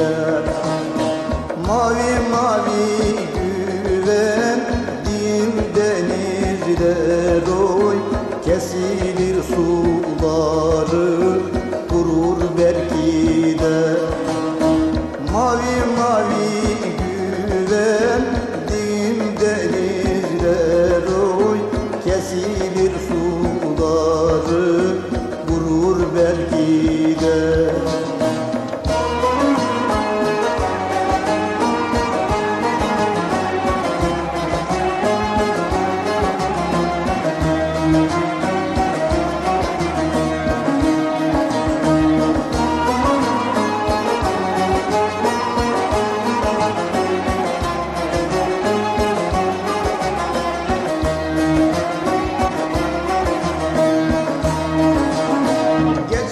de Mavi mavi güvendiğim denizler oy Kesilir suları kurur belki de. Mavi mavi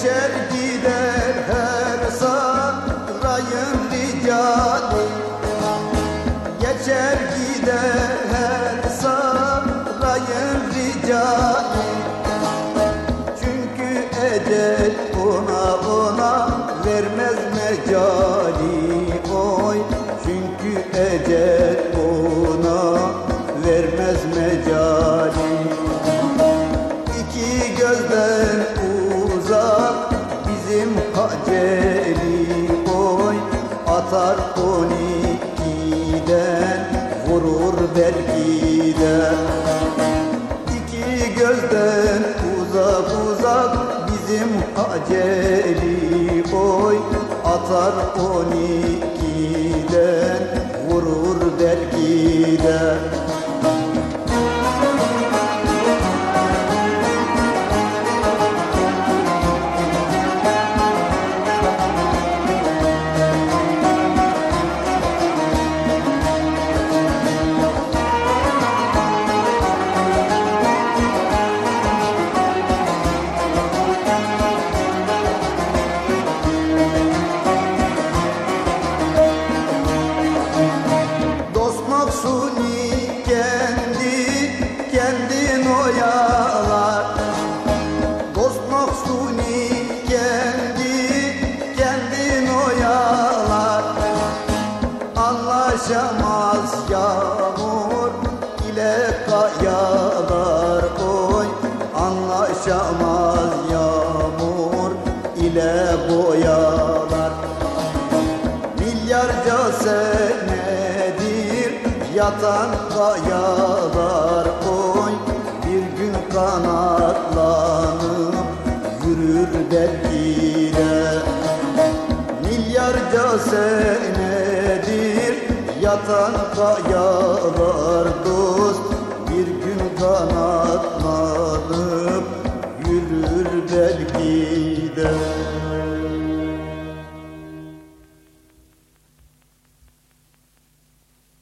Geçer gider her sarayın ricali Geçer gider her sarayın ricali Çünkü ecel ona bizim Haceli oy Atar on ikiden vurur belki de İki gözden uzak uzak bizim Haceli oy Atar on ikiden vurur belki de Anlaşamaz yağmur ile kayalar oy Anlaşamaz yağmur ile boyalar. Milyarca senedir yatan kayalar oy Bir gün kanatlanıp yürür belki de Milyarca senedir yatan kayalar dost Bir gün kanatlanıp yürür belki de